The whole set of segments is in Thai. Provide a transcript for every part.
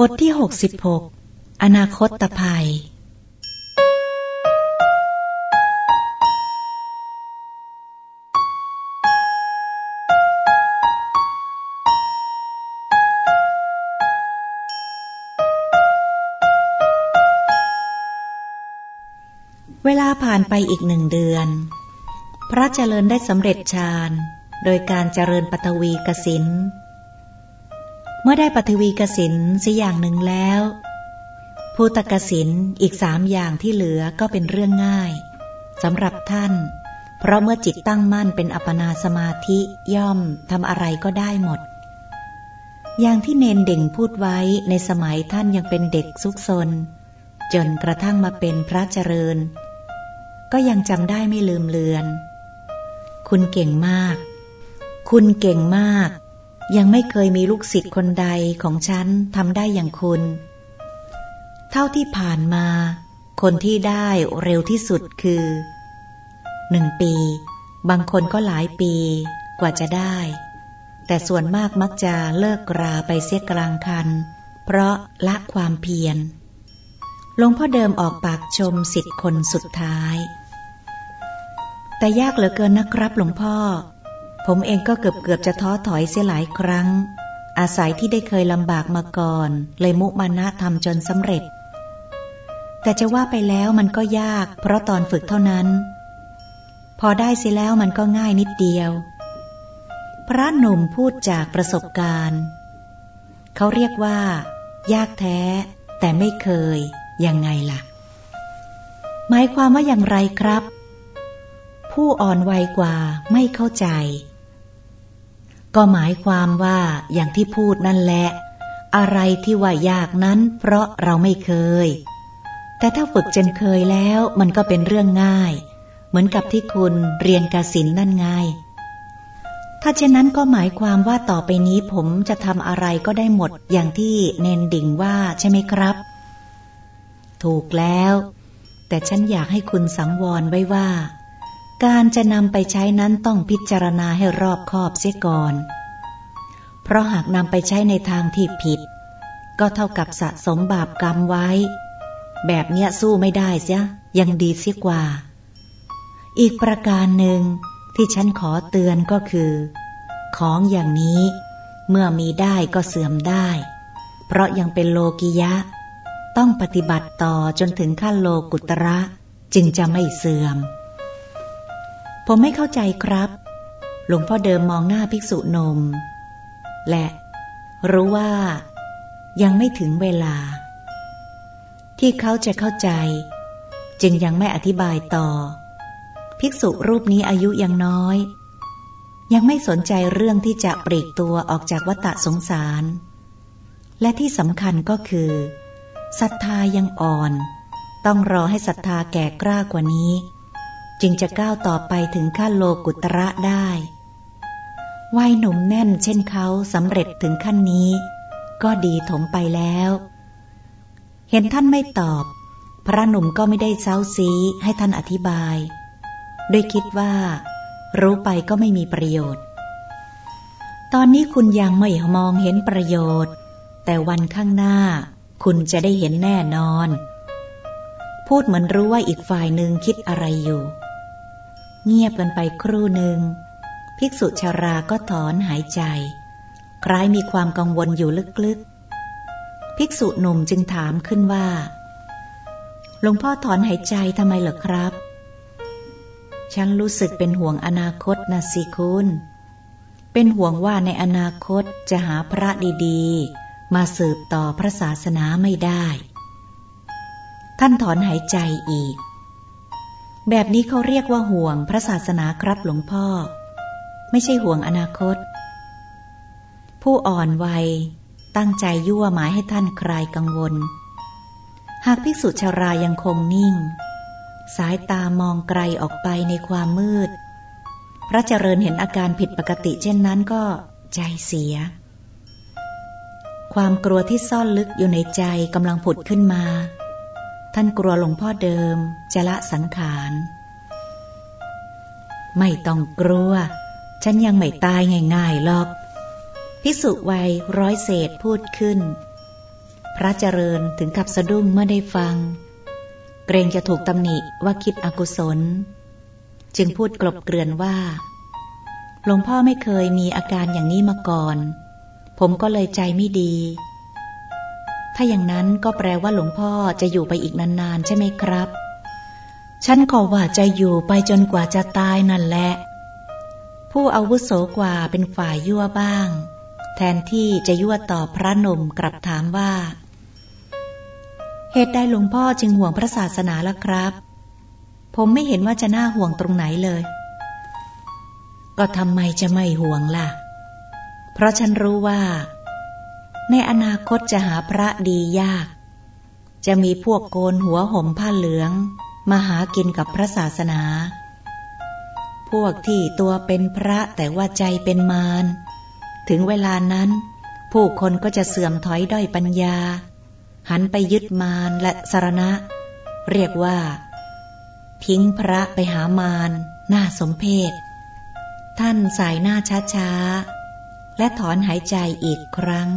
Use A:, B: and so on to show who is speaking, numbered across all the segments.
A: บทที่ 66 อนาคตตภัย เวลาผ่านไปอีกหนึ่งเดือน พระเจริญได้สำเร็จฌาน โดยการเจริญปฐวีกสิน เมื่อได้ปฐวีกสินสิอย่างหนึ่งแล้วภูตกสินอีกสามอย่างที่เหลือก็เป็นเรื่องง่ายสำหรับท่าน เพราะเมื่อจิตตั้งมั่นเป็นอัปปนาสมาธิย่อมทำอะไรก็ได้หมด อย่างที่เนนเด่งพูดไว้ในสมัยท่านยังเป็นเด็กซุกซน จนกระทั่งมาเป็นพระเจริญ ก็ยังจำได้ไม่ลืมเลือน คุณเก่งมาก คุณเก่งมาก ยังไม่เคยมีลูกศิษย์คนใดของฉันทำได้อย่างคุณ เท่าที่ผ่านมา คนที่ได้เร็วที่สุดคือหนึ่งปี บางคนก็หลายปีกว่าจะได้ แต่ส่วนมากมักจะเลิกราไปเสียกลางคัน เพราะละความเพียรหลวงพ่อเดิมออกปากชมสิทธิ์คนสุดท้าย แต่ยากเหลือเกินนะครับหลวงพ่อ ผมเองก็เกือบเกือบจะท้อถอยเสียหลายครั้ง อาศัยที่ได้เคยลำบากมาก่อน เลยมุมานะทำจนสำเร็จ แต่จะว่าไปแล้วมันก็ยาก เพราะตอนฝึกเท่านั้น พอได้เสียแล้วมันก็ง่ายนิดเดียว พระหนุ่มพูดจากประสบการณ์ เขาเรียกว่า ยากแท้ แต่ไม่เคย ยังไงล่ะ หมายความว่าอย่างไรครับผู้อ่อนวัยกว่าไม่เข้าใจ ก็หมายความว่าอย่างที่พูดนั่นแหละ อะไรที่ว่ายากนั้น เพราะเราไม่เคย แต่ถ้าฝึกจนเคยแล้วมันก็เป็นเรื่องง่าย เหมือนกับที่คุณเรียนกสินนั่นไง ถ้าเช่นนั้นก็หมายความว่าต่อไปนี้ผมจะทำอะไรก็ได้หมดอย่างที่เนนดิ่งว่าใช่ไหมครับ ถูกแล้ว แต่ฉันอยากให้คุณสังวรไว้ว่า การจะนำไปใช้นั้นต้องพิจารณาให้รอบคอบเสียก่อน เพราะหากนำไปใช้ในทางที่ผิด ก็เท่ากับสะสมบาปกรรมไว้ แบบเนี้ยสู้ไม่ได้เสียยังดีเสียกว่า อีกประการหนึ่งที่ฉันขอเตือนก็คือ ของอย่างนี้เมื่อมีได้ก็เสื่อมได้ เพราะยังเป็นโลกิยะ ต้องปฏิบัติต่อจนถึงขั้นโลกุตระจึงจะไม่เสื่อม ผมไม่เข้าใจครับ หลวงพ่อเดิมมองหน้าภิกษุนม และรู้ว่ายังไม่ถึงเวลา ที่เขาจะเข้าใจ จึงยังไม่อธิบายต่อ ภิกษุรูปนี้อายุยังน้อย ยังไม่สนใจเรื่องที่จะปลีกตัวออกจากวัฏสงสาร และที่สำคัญก็คือศรัทธายังอ่อน ต้องรอให้ศรัทธาแก่กล้ากว่านี้ จึงจะก้าวต่อไปถึงขั้นโลกุตระได้วัยหนุ่มแน่นเช่นเขาสำเร็จถึงขั้นนี้ ก็ดีถมไปแล้ว เห็นท่านไม่ตอบ พระหนุ่มก็ไม่ได้เซ้าซีให้ท่านอธิบาย ด้วยคิดว่า รู้ไปก็ไม่มีประโยชน์ ตอนนี้คุณยังไม่มองเห็นประโยชน์ แต่วันข้างหน้า คุณจะได้เห็นแน่นอน พูดเหมือนรู้ว่าอีกฝ่ายหนึ่งคิดอะไรอยู่ เงียบกันไปครู่หนึ่ง ภิกษุชาราก็ถอนหายใจ คล้ายมีความกังวลอยู่ลึกๆ ภิกษุหนุ่มจึงถามขึ้นว่าหลวงพ่อถอนหายใจทำไมเหรอครับ ฉันรู้สึกเป็นห่วงอนาคตนะสิคุณ เป็นห่วงว่าในอนาคตจะหาพระดีๆ มาสืบต่อพระศาสนาไม่ได้ ท่านถอนหายใจอีก แบบนี้เขาเรียกว่าห่วงพระศาสนาครับหลวงพ่อ ไม่ใช่ห่วงอนาคต ผู้อ่อนวัย ตั้งใจยั่วหมายให้ท่านคลายกังวล หากภิกษุชารายังคงนิ่ง สายตามองไกลออกไปในความมืด พระเจริญเห็นอาการผิดปกติเช่นนั้นก็ใจเสีย ความกลัวที่ซ่อนลึกอยู่ในใจกำลังผุดขึ้นมา ท่านกลัวหลวงพ่อเดิมจะละสังขาร ไม่ต้องกลัว ฉันยังไม่ตายง่ายๆหรอก พิสุวัยร้อยเศษพูดขึ้น พระเจริญถึงกับสะดุ้งเมื่อได้ฟัง เกรงจะถูกตำหนิว่าคิดอกุศล จึงพูดกลบเกลื่อนว่า หลวงพ่อไม่เคยมีอาการอย่างนี้มาก่อน ผมก็เลยใจไม่ดี ถ้าอย่างนั้นก็แปลว่าหลวงพ่อจะอยู่ไปอีกนานๆ ใช่ไหมครับ ฉันก็ว่าจะอยู่ไปจนกว่าจะตายนั่นแหละ ผู้อาวุโสกว่าเป็นฝ่ายยั่วบ้าง แทนที่จะยั่วตอบพระนมกลับถามว่า เหตุใดหลวงพ่อจึงห่วงพระศาสนาล่ะครับ ผมไม่เห็นว่าจะน่าห่วงตรงไหนเลย ก็ทำไมจะไม่ห่วงล่ะ เพราะฉันรู้ว่า ในอนาคตจะหาพระดียาก จะมีพวกโกนหัวห่มผ้าเหลือง มาหากินกับพระศาสนา พวกที่ตัวเป็นพระแต่ว่าใจเป็นมารถึงเวลานั้น ผู้คนก็จะเสื่อมถอยด้อยปัญญา หันไปยึดมารและสารณะ เรียกว่า ทิ้งพระไปหามารน่าสมเพชท่านสายหน้าช้าๆ และถอนหายใจอีกครั้ง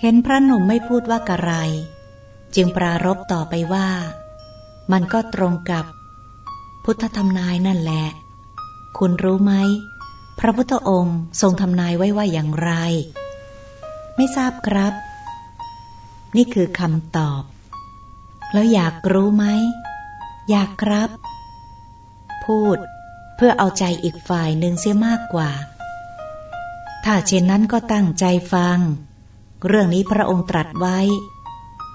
A: เห็นพระหนุ่มไม่พูดว่ากระไร จึงปรารบต่อไปว่า มันก็ตรงกับ พุทธธรรมนายนั่นแหละ คุณรู้ไหม พระพุทธองค์ทรงทำนายไว้ว่าอย่างไร ไม่ทราบครับ นี่คือคำตอบ แล้วอยากรู้ไหม อยากครับ พูดเพื่อเอาใจอีกฝ่ายหนึ่งเสียมากกว่า ถ้าเช่นนั้นก็ตั้งใจฟัง เรื่องนี้พระองค์ตรัสไว้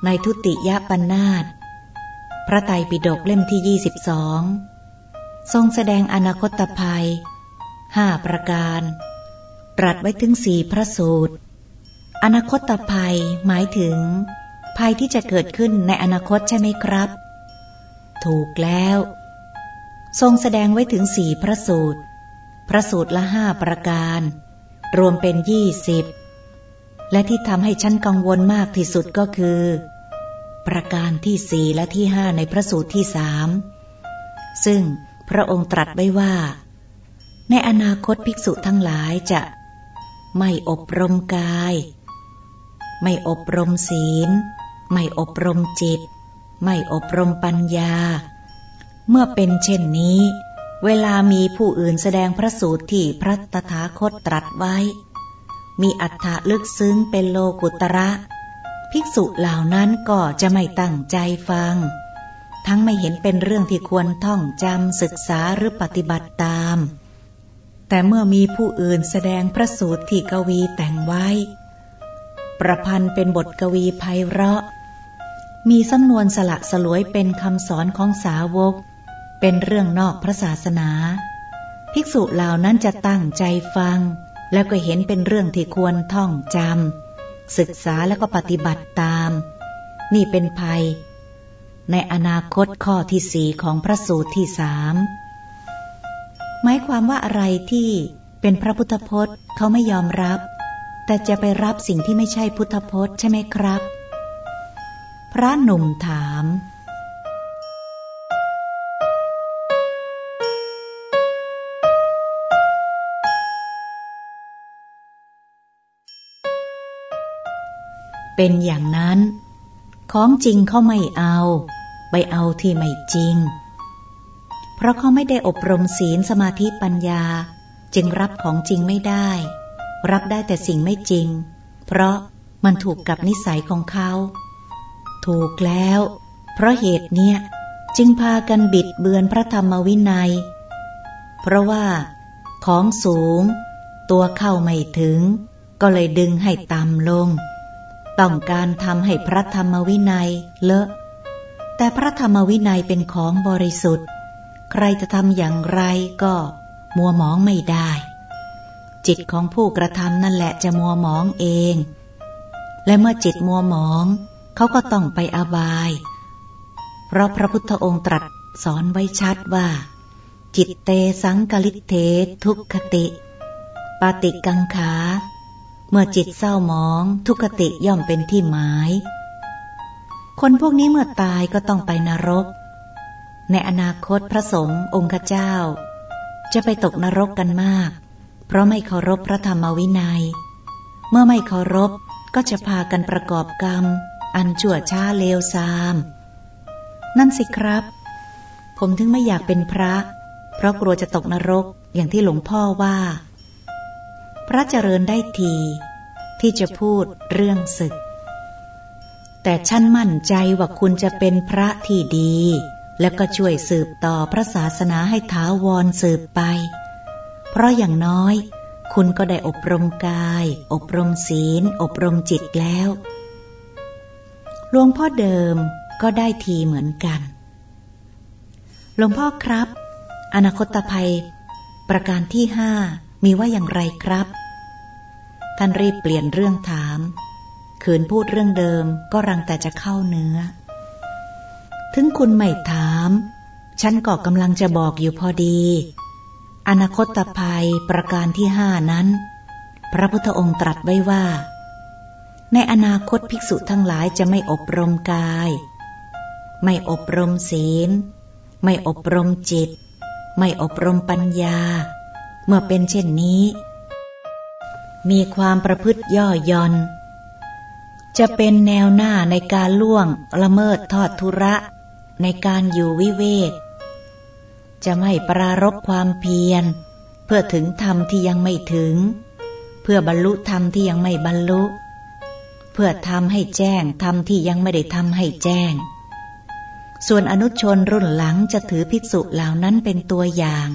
A: ในทุติยปัญนาตพระไตรปิฎกเล่มที่ 22 ทรงแสดงอนาคตภัยห้าประการ ตรัสไว้ถึงสี่พระสูตร อนาคตภัยหมายถึง ภัยที่จะเกิดขึ้นในอนาคตใช่ไหมครับ ถูกแล้ว ทรงแสดงไว้ถึงสี่พระสูตร พระสูตรละห้าประการ รวมเป็นยี่สิบ และที่ทำให้ฉันกังวลมากที่สุดก็คือ ประการที่สี่และที่ห้าในพระสูตรที่สามซึ่งพระองค์ตรัสไว้ว่า ในอนาคตภิกษุทั้งหลายจะไม่อบรมกาย ไม่อบรมศีล ไม่อบรมจิต ไม่อบรมปัญญา เมื่อเป็นเช่นนี้ เวลามีผู้อื่นแสดงพระสูตรที่พระตถาคตตรัสไว้ มีอัฏฐะลึกซึ้งเป็นโลกุตระ ภิกษุเหล่านั้นก็จะไม่ตั้งใจฟัง ทั้งไม่เห็นเป็นเรื่องที่ควรท่องจำศึกษาหรือปฏิบัติตาม แต่เมื่อมีผู้อื่นแสดงพระสูตรที่กวีแต่งไว้ ประพันธ์เป็นบทกวีไพเราะ มีสำนวนสละสลวยเป็นคำสอนของสาวก เป็นเรื่องนอกพระศาสนา ภิกษุเหล่านั้นจะตั้งใจฟัง แล้วก็เห็นเป็นเรื่องที่ควรท่องจำศึกษาแล้วก็ปฏิบัติตาม นี่เป็นภัย ในอนาคตข้อที่สี่ของพระสูตรที่สามหมายความว่าอะไรที่เป็นพระพุทธพจน์เขาไม่ยอมรับ แต่จะไปรับสิ่งที่ไม่ใช่พุทธพจน์ใช่ไหมครับ พระหนุ่มถาม เป็นอย่างนั้น ของจริงเขาไม่เอา ไปเอาที่ไม่จริง เพราะเขาไม่ได้อบรมศีลสมาธิปัญญา จึงรับของจริงไม่ได้ รับได้แต่สิ่งไม่จริง เพราะมันถูกกับนิสัยของเขา ถูกแล้ว เพราะเหตุเนี้ยจึงพากันบิดเบือนพระธรรมวินัย เพราะว่า ของสูง ตัวเข้าไม่ถึง ก็เลยดึงให้ต่ำลง ต้องการทำให้พระธรรมวินัยเลอะ แต่พระธรรมวินัยเป็นของบริสุทธิ์ ใครจะทำอย่างไรก็มัวหมองไม่ได้ จิตของผู้กระทำนั่นแหละจะมัวหมองเอง และเมื่อจิตมัวหมองเขาก็ต้องไปอบาย เพราะพระพุทธองค์ตรัสสอนไว้ชัดว่า จิตเตสังกลิเททุกขติปาติกังขา เมื่อจิตเศร้ามอง ทุกติย่อมเป็นที่หมาย คนพวกนี้เมื่อตายก็ต้องไปนรก ในอนาคตพระสงฆ์องค์เจ้า จะไปตกนรกกันมาก เพราะไม่เคารพพระธรรมวินัย เมื่อไม่เคารพก็จะพากันประกอบกรรม อันชั่วช้าเลวทราม นั่นสิครับ ผมถึงไม่อยากเป็นพระ เพราะกลัวจะตกนรกอย่างที่หลวงพ่อว่า พระเจริญได้ที ที่จะพูดเรื่องศึก แต่ฉันมั่นใจว่าคุณจะเป็นพระที่ดี แล้วก็ช่วยสืบต่อพระศาสนาให้ถาวรสืบไป เพราะอย่างน้อย คุณก็ได้อบรมกาย อบรมศีล อบรมจิตแล้วหลวงพ่อเดิมก็ได้ทีเหมือนกัน หลวงพ่อครับ อนาคตภัย ประการที่ห้า มีว่าอย่างไรครับ ท่านรีบเปลี่ยนเรื่องถาม ขืนพูดเรื่องเดิมก็รังแต่จะเข้าเนื้อ ถึงคุณไม่ถาม ฉันก็กำลังจะบอกอยู่พอดี อนาคตภัยประการที่ห้านั้น พระพุทธองค์ตรัสไว้ว่า ในอนาคตภิกษุทั้งหลายจะไม่อบรมกาย ไม่อบรมศีล ไม่อบรมจิต ไม่อบรมปัญญา เมื่อเป็นเช่นนี้ มีความประพฤติย่อย่อน จะเป็นแนวหน้าในการล่วงละเมิดทอดทุระ ในการอยู่วิเวก จะไม่ปรารบความเพียร เพื่อถึงธรรมที่ยังไม่ถึง เพื่อบรรลุธรรมที่ยังไม่บรรลุเพื่อทำให้แจ้งทำที่ยังไม่ได้ทำให้แจ้ง ส่วนอนุชนรุ่นหลังจะถือภิกษุเหล่านั้นเป็นตัวอย่าง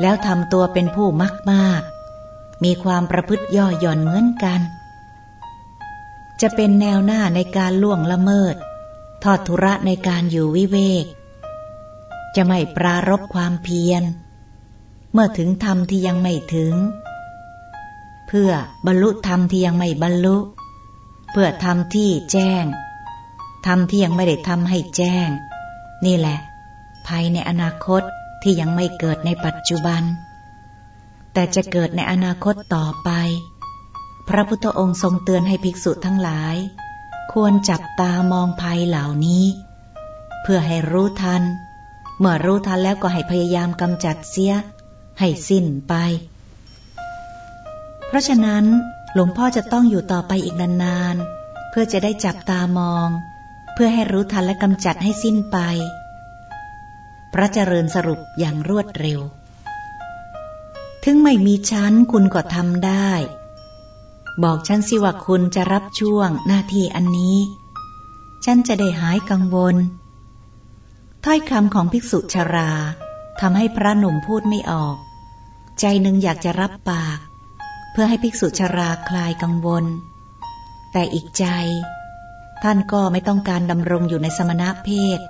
A: แล้วทำตัวเป็นผู้มักมากมีความประพฤติย่อหย่อนเหมือนกัน จะเป็นแนวหน้าในการล่วงละเมิด ทอดทุระในการอยู่วิเวก จะไม่ปรารบความเพียร เมื่อถึงธรรมที่ยังไม่ถึง เพื่อบรรลุธรรมที่ยังไม่บรรลุ เพื่อทำที่แจ้งทำที่ยังไม่ได้ทำให้แจ้ง นี่แหละ ภายในอนาคต ที่ยังไม่เกิดในปัจจุบัน แต่จะเกิดในอนาคตต่อไป พระพุทธองค์ทรงเตือนให้ภิกษุทั้งหลาย ควรจับตามองภัยเหล่านี้ เพื่อให้รู้ทัน เมื่อรู้ทันแล้วก็ให้พยายามกำจัดเสีย ให้สิ้นไป เพราะฉะนั้นหลวงพ่อจะต้องอยู่ต่อไปอีกนานๆ เพื่อจะได้จับตามอง เพื่อให้รู้ทันและกำจัดให้สิ้นไป พระเจริญสรุปอย่างรวดเร็ว ถึงไม่มีฉันคุณก็ทำได้ บอกฉันสิว่าคุณจะรับช่วงหน้าที่อันนี้ ฉันจะได้หายกังวล ถ้อยคำของภิกษุชาราทำให้พระหนุ่มพูดไม่ออก ใจหนึ่งอยากจะรับปาก เพื่อให้ภิกษุชราคลายกังวล แต่อีกใจ ท่านก็ไม่ต้องการดำรงอยู่ในสมณะเพศ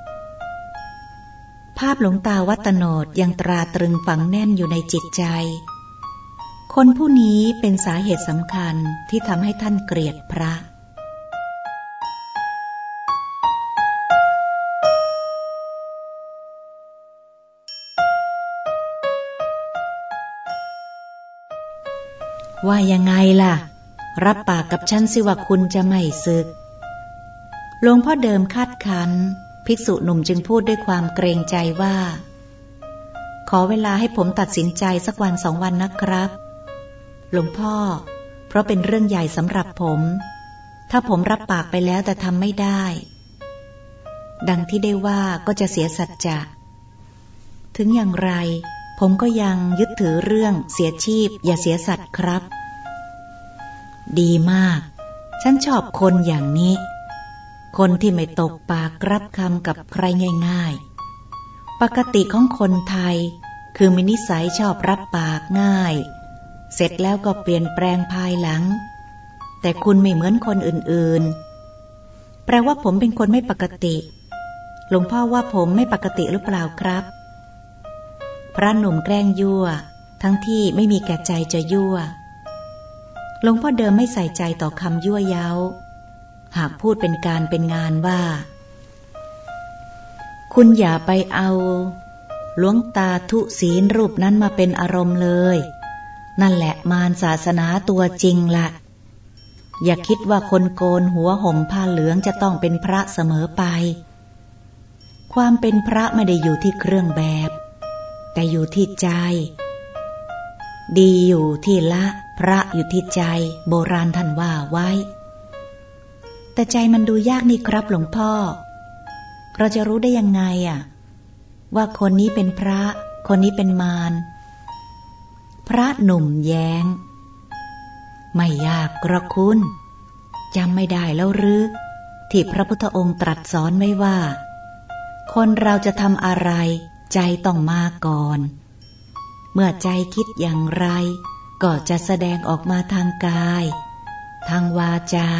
A: ภาพหลวงตาวัตโนดยังตราตรึงฝังแน่นอยู่ในจิตใจ คนผู้นี้เป็นสาเหตุสำคัญที่ทำให้ท่านเกลียดพระว่ายังไงล่ะ รับปากกับฉันสิว่าคุณจะไม่ศึกหลวงพ่อเดิมคาดคัน ภิกษุหนุ่มจึงพูดด้วยความเกรงใจว่า ขอเวลาให้ผมตัดสินใจสักวันสองวันนะครับ หลวงพ่อ เพราะเป็นเรื่องใหญ่สำหรับผม ถ้าผมรับปากไปแล้วแต่ทำไม่ได้ ดังที่ได้ว่าก็จะเสียสัจจะ ถึงอย่างไร ผมก็ยังยึดถือเรื่องเสียชีพ อย่าเสียสัตว์ครับ ดีมาก ฉันชอบคนอย่างนี้ คนที่ไม่ตกปากรับคำกับใครง่ายๆ ปกติของคนไทย คือมีนิสัยชอบรับปากง่าย เสร็จแล้วก็เปลี่ยนแปลงภายหลัง แต่คุณไม่เหมือนคนอื่นๆ แปลว่าผมเป็นคนไม่ปกติ หลวงพ่อว่าผมไม่ปกติหรือเปล่าครับ พระหนุ่มแกล้งยั่ว ทั้งที่ไม่มีแก่ใจจะยั่ว หลวงพ่อเดิมไม่ใส่ใจต่อคำยั่วเย้า หากพูดเป็นการเป็นงานว่า คุณอย่าไปเอาหลวงตาทุศีลรูปนั้นมาเป็นอารมณ์เลย นั่นแหละมารศาสนาตัวจริงละ อย่าคิดว่าคนโกนหัวห่มผ้าเหลืองจะต้องเป็นพระเสมอไป ความเป็นพระไม่ได้อยู่ที่เครื่องแบบ แต่อยู่ที่ใจ ดีอยู่ที่ละ พระอยู่ที่ใจ โบราณท่านว่าไว้ แต่ใจมันดูยากนี่ครับหลวงพ่อ เราจะรู้ได้ยังไงอะ ว่าคนนี้เป็นพระ คนนี้เป็นมาร พระหนุ่มแยง้ง ไม่ยากกระคุณจำไม่ได้แล้วหรือที่พระพุทธองค์ตรัสสอนไว้ว่า คนเราจะทำอะไร ใจต้องมาก่อน เมื่อใจคิดอย่างไร ก็จะแสดงออกมาทางกาย ทางวาจา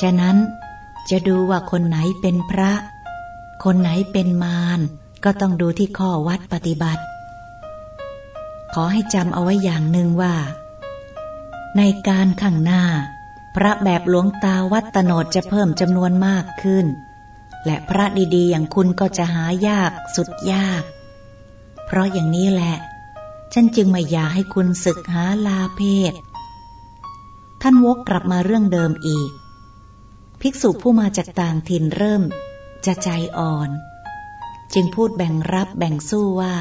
A: ฉะนั้นจะดูว่าคนไหนเป็นพระ คนไหนเป็นมารก็ต้องดูที่ข้อวัดปฏิบัติ ขอให้จำเอาไว้อย่างหนึ่งว่า ในการข้างหน้า พระแบบหลวงตาวัดตโนดจะเพิ่มจำนวนมากขึ้น และพระดีๆ อย่างคุณก็จะหายากสุดยาก เพราะอย่างนี้แหละ ฉันจึงไม่อยากให้คุณศึกหาลาเพศ ท่านวกกลับมาเรื่องเดิมอีก ภิกษุผู้มาจากต่างถิ่นเริ่มจะใจอ่อน จึงพูดแบ่งรับแบ่งสู้ว่า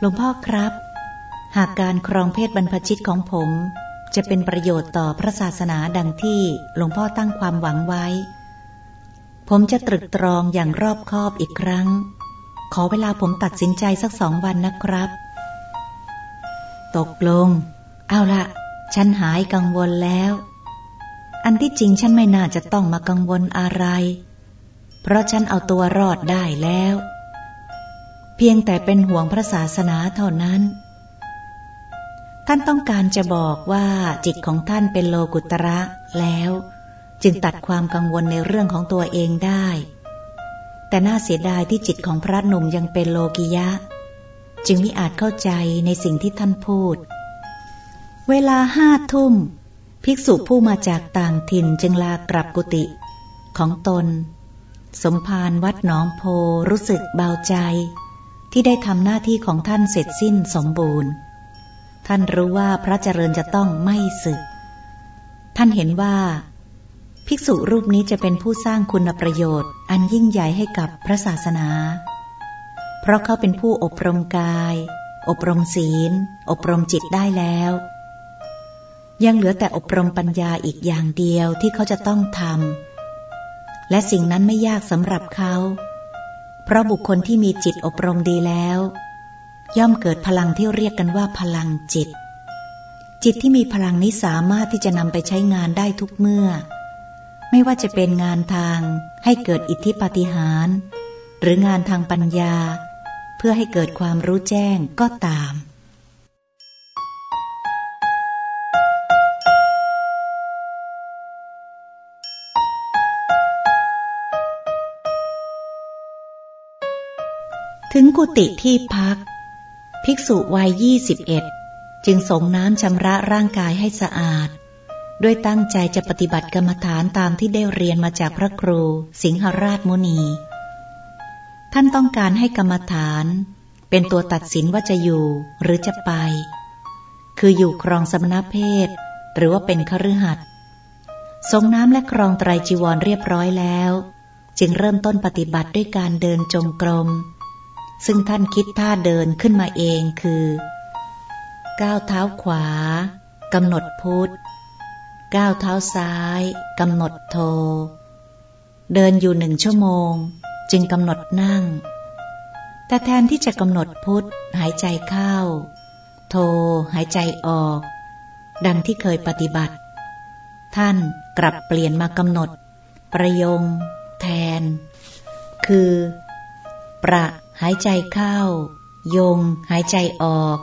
A: หลวงพ่อครับ หากการครองเพศบรรพชิตของผม จะเป็นประโยชน์ต่อพระศาสนาดังที่หลวงพ่อตั้งความหวังไว้ ผมจะตรึกตรองอย่างรอบคอบอีกครั้ง ขอเวลาผมตัดสินใจสักสองวันนะครับ ตกลง เอาละฉันหายกังวลแล้ว อันที่จริงฉันไม่น่าจะต้องมากังวลอะไร เพราะฉันเอาตัวรอดได้แล้ว เพียงแต่เป็นห่วงพระศาสนาเท่านั้น ท่านต้องการจะบอกว่าจิตของท่านเป็นโลกุตระแล้ว จึงตัดความกังวลในเรื่องของตัวเองได้ แต่น่าเสียดายที่จิตของพระหนุ่มยังเป็นโลกิยะ จึงไม่อาจเข้าใจในสิ่งที่ท่านพูด เวลาห้าทุ่ม ภิกษุผู้มาจากต่างถิ่นจึงลากลับกุฏิของตน สมภารวัดหนองโพรู้สึกเบาใจ ที่ได้ทำหน้าที่ของท่านเสร็จสิ้นสมบูรณ์ ท่านรู้ว่าพระเจริญจะต้องไม่สึก ท่านเห็นว่า ภิกษุรูปนี้จะเป็นผู้สร้างคุณประโยชน์ อันยิ่งใหญ่ให้กับพระศาสนา เพราะเขาเป็นผู้อบรมกาย อบรมศีล อบรมจิตได้แล้ว ยังเหลือแต่อบรมปัญญาอีกอย่างเดียวที่เขาจะต้องทำ และสิ่งนั้นไม่ยากสำหรับเขา เพราะบุคคลที่มีจิตอบรมดีแล้ว ย่อมเกิดพลังที่เรียกกันว่าพลังจิต จิตที่มีพลังนี้สามารถที่จะนำไปใช้งานได้ทุกเมื่อ ไม่ว่าจะเป็นงานทางให้เกิดอิทธิปาฏิหาริย์หรืองานทางปัญญา เพื่อให้เกิดความรู้แจ้งก็ตาม ถึงกุฏิที่พัก ภิกษุวัยยี่สิบเอ็ดจึงสงน้ำชำระร่างกายให้สะอาด ด้วยตั้งใจจะปฏิบัติกรรมฐานตามที่ได้เรียนมาจากพระครูสิงหราชมุนี ท่านต้องการให้กรรมฐาน เป็นตัวตัดสินว่าจะอยู่หรือจะไป คืออยู่ครองสมณเพศ หรือว่าเป็นคฤหัสถ์สงน้ำและครองไตรจีวรเรียบร้อยแล้ว จึงเริ่มต้นปฏิบัติด้วยการเดินจงกรม ซึ่งท่านคิดท่าเดินขึ้นมาเองคือ ก้าวเท้าขวากำหนดพุทธก้าวเท้าซ้ายกำหนดโท เดินอยู่หนึ่งชั่วโมง จึงกำหนดนั่ง แต่แทนที่จะกำหนดพุทธหายใจเข้า โทหายใจออก ดังที่เคยปฏิบัติ ท่านกลับเปลี่ยนมากำหนด ประยง แทน คือ ประ หายใจเข้า ยง หายใจออก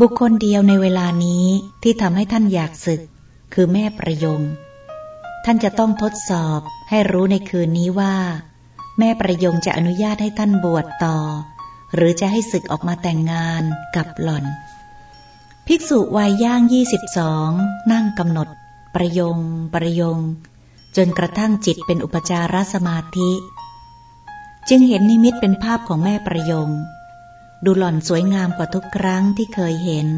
A: บุคคลเดียวในเวลานี้ที่ทำให้ท่านอยากศึก คือแม่ประยง ท่านจะต้องทดสอบให้รู้ในคืนนี้ว่า แม่ประยงจะอนุญาตให้ท่านบวชต่อ หรือจะให้ศึกออกมาแต่งงานกับหล่อน ภิกษุวัยย่างยี่สิบสองนั่งกำหนด ประยง ประยง จนกระทั่งจิตเป็นอุปจารสมาธิ จึงเห็นนิมิตเป็นภาพของแม่ประยง ดูหล่อนสวยงามกว่าทุกครั้งที่เคยเห็น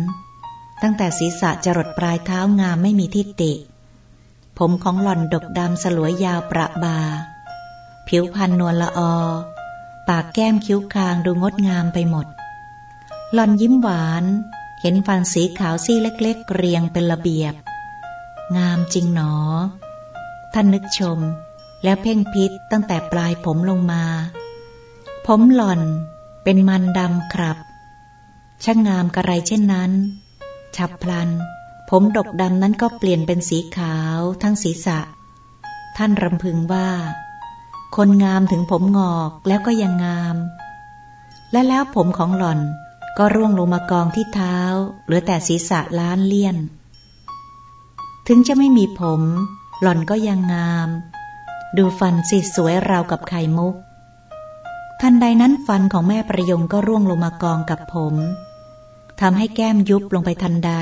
A: ตั้งแต่ศีรษะจรดปลายเท้างามไม่มีทิฏฐิผมของหล่อนดกดำสลวยยาวประบา ผิวพรรณนวลละออ ปากแก้มคิ้วคางดูงดงามไปหมด หล่อนยิ้มหวาน เห็นฟันสีขาวซี่เล็กๆเรียงเป็นระเบียบ งามจริงหนอ ท่านนึกชม แล้วเพ่งพิษตั้งแต่ปลายผมลงมา ผมหล่อนเป็นมันดำครับช่างงามกระไรเช่นนั้น ฉับพลัน ผมดกดำนั้นก็เปลี่ยนเป็นสีขาวทั้งศีรษะ ท่านรำพึงว่า คนงามถึงผมงอกแล้วก็ยังงาม และแล้วผมของหล่อนก็ร่วงลงมากองที่เท้า เหลือแต่ศีรษะล้านเลี่ยน ถึงจะไม่มีผม หล่อนก็ยังงาม ดูฟันสิสวยราวกับไข่มุก ทันใดนั้นฟันของแม่ประยงก็ร่วงลงมากองกับผมทำให้แก้มยุบลงไปทันใด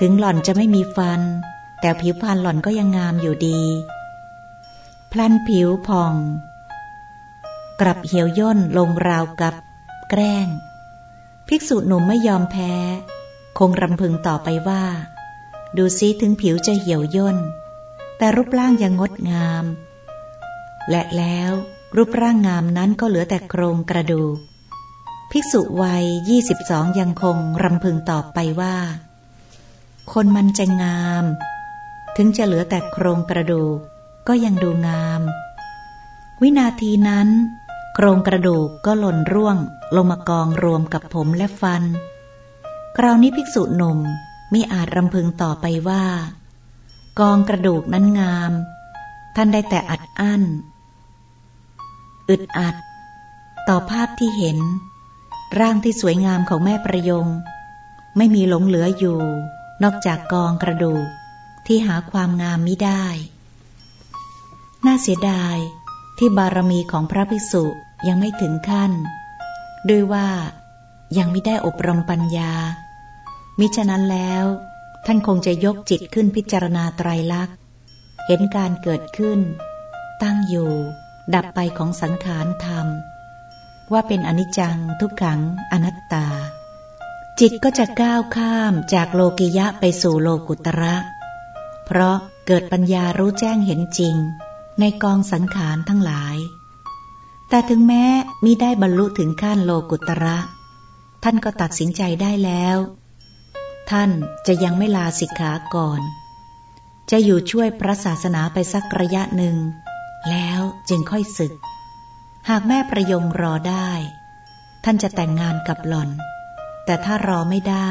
A: ถึงหล่อนจะไม่มีฟัน แต่ผิวพรรณหล่อนก็ยังงามอยู่ดี พลันผิวผ่อง กลับเหี่ยวย่นลงราวกับ แกล้ง ภิกษุหนุ่มไม่ยอมแพ้ คงรำพึงต่อไปว่า ดูซิถึงผิวจะเหี่ยวย่น แต่รูปร่างยังงดงาม และแล้วรูปร่างงามนั้นก็เหลือแต่โครงกระดูก ภิกษุวัยยี่สิบสองยังคงรำพึงตอบไปว่า คนมันจะงาม ถึงจะเหลือแต่โครงกระดูก ก็ยังดูงาม วินาทีนั้น โครงกระดูกก็หล่นร่วง ลงมากองรวมกับผมและฟัน คราวนี้ภิกษุหนุ่มมิอาจรำพึงต่อไปว่า กองกระดูกนั้นงาม ท่านได้แต่อัดอั้น อึดอัด ต่อภาพที่เห็น ร่างที่สวยงามของแม่ประยง ไม่มีหลงเหลืออยู่ นอกจากกองกระดูกที่หาความงามไมิได้ น่าเสียดายที่บารมีของพระภิกษุยังไม่ถึงขั้น ด้วยว่ายังไม่ได้อบรมปัญญา มิฉะนั้นแล้ว ท่านคงจะยกจิตขึ้นพิจารณาไตรลักษณ์ เห็นการเกิดขึ้น ตั้งอยู่ ดับไปของสังขารธรรม ว่าเป็นอนิจจังทุกขังอนัตตา จิตก็จะก้าวข้ามจากโลกิยะไปสู่โลกุตระ เพราะเกิดปัญญารู้แจ้งเห็นจริง ในกองสังขารทั้งหลาย แต่ถึงแม้มิได้บรรลุถึงขั้นโลกุตระ ท่านก็ตัดสินใจได้แล้ว ท่านจะยังไม่ลาสิกขาก่อน จะอยู่ช่วยพระศาสนาไปสักระยะหนึ่ง แล้วจึงค่อยศึก หากแม่ประยงรอได้ ท่านจะแต่งงานกับหล่อน แต่ถ้ารอไม่ได้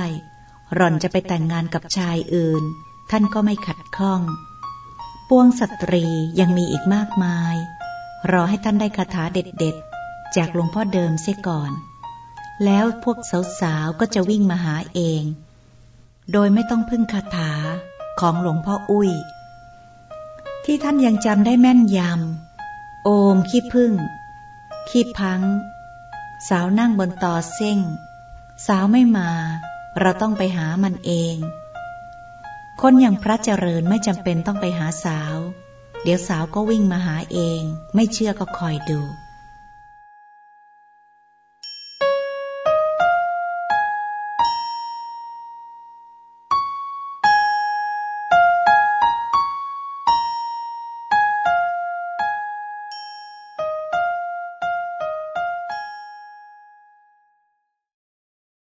A: หล่อนจะไปแต่งงานกับชายอื่น ท่านก็ไม่ขัดข้อง ปวงสตรียังมีอีกมากมาย รอให้ท่านได้คาถาเด็ดๆ จากหลวงพ่อเดิมเสียก่อน แล้วพวกสาวๆก็จะวิ่งมาหาเอง โดยไม่ต้องพึ่งคาถาของหลวงพ่ออุ้ย ที่ท่านยังจำได้แม่นยำ โอมขี้พึ่ง ขี้พัง สาวนั่งบนตอเส้ง สาวไม่มา เราต้องไปหามันเอง คนอย่างพระเจริญไม่จำเป็นต้องไปหาสาว เดี๋ยวสาวก็วิ่งมาหาเอง ไม่เชื่อก็คอยดู